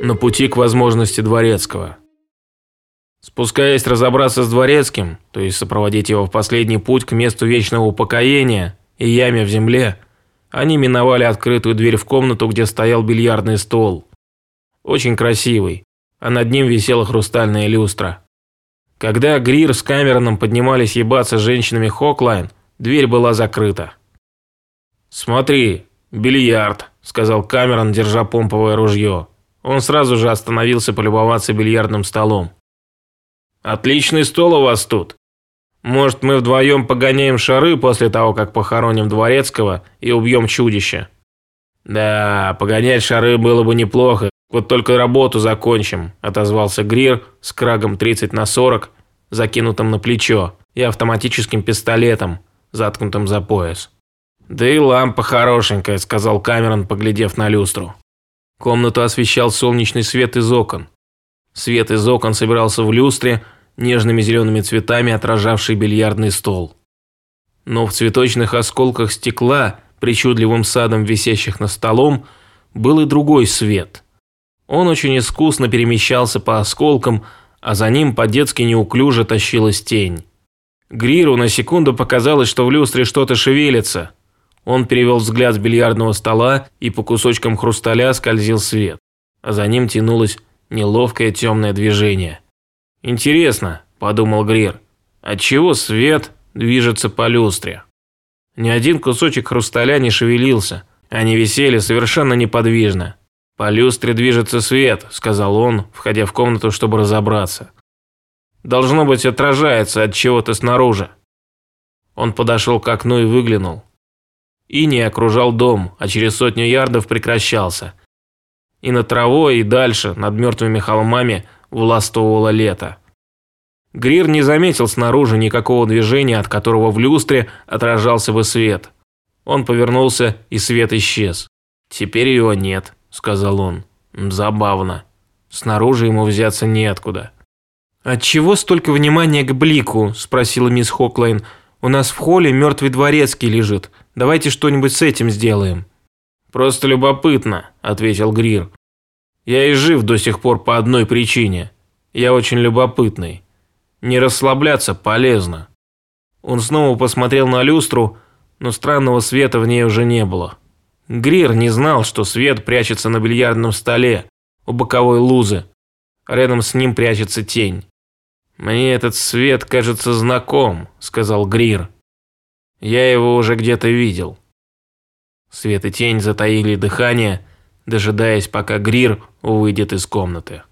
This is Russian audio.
на пути к возможности Дворецкого. Спускаясь разобраться с Дворецким, то есть сопроводить его в последний путь к месту вечного упокоения и яме в земле, они миновали открытую дверь в комнату, где стоял бильярдный стол. Очень красивый, а над ним висела хрустальная люстра. Когда Грир с Камероном поднимались ебаться с женщинами Хоклайн, дверь была закрыта. «Смотри, бильярд», – сказал Камерон, держа помповое ружье. Он сразу же остановился полюбоваться бильярдным столом. «Отличный стол у вас тут. Может, мы вдвоем погоняем шары после того, как похороним Дворецкого и убьем чудища?» «Да, погонять шары было бы неплохо, вот только работу закончим», – отозвался Грир с крагом 30 на 40, закинутым на плечо, и автоматическим пистолетом, заткнутым за пояс. «Да и лампа хорошенькая», – сказал Камерон, поглядев на люстру. Комнату освещал солнечный свет из окон. Свет из окон собирался в люстре, нежными зелеными цветами отражавший бильярдный стол. Но в цветочных осколках стекла, причудливым садом висящих над столом, был и другой свет. Он очень искусно перемещался по осколкам, а за ним по-детски неуклюже тащилась тень. Гриру на секунду показалось, что в люстре что-то шевелится – он перевел взгляд с бильярдного стола, и по кусочкам хрусталя скользил свет. А за ним тянулось неловкое темное движение. «Интересно», – подумал Грир, – «отчего свет движется по люстре?» Ни один кусочек хрусталя не шевелился, они висели совершенно неподвижно. «По люстре движется свет», – сказал он, входя в комнату, чтобы разобраться. «Должно быть, отражается от чего-то снаружи». Он подошел к окну и выглянул. Иней окружал дом, а через сотню ярдов прекращался. И над травой, и дальше, над мертвыми холмами, властвовало лето. Грир не заметил снаружи никакого движения, от которого в люстре отражался бы свет. Он повернулся, и свет исчез. «Теперь его нет», – сказал он. «Забавно. Снаружи ему взяться неоткуда». «Отчего столько внимания к блику?» – спросила мисс Хоклайн. «У нас в холле мертвый дворецкий лежит. Давайте что-нибудь с этим сделаем». «Просто любопытно», – ответил Грир. «Я и жив до сих пор по одной причине. Я очень любопытный. Не расслабляться полезно». Он снова посмотрел на люстру, но странного света в ней уже не было. Грир не знал, что свет прячется на бильярдном столе, у боковой лузы. Рядом с ним прячется тень. «Мне этот свет кажется знаком», – сказал Грир. Я его уже где-то видел. Свет и тень затаили дыхание, дожидаясь, пока Грир выйдет из комнаты.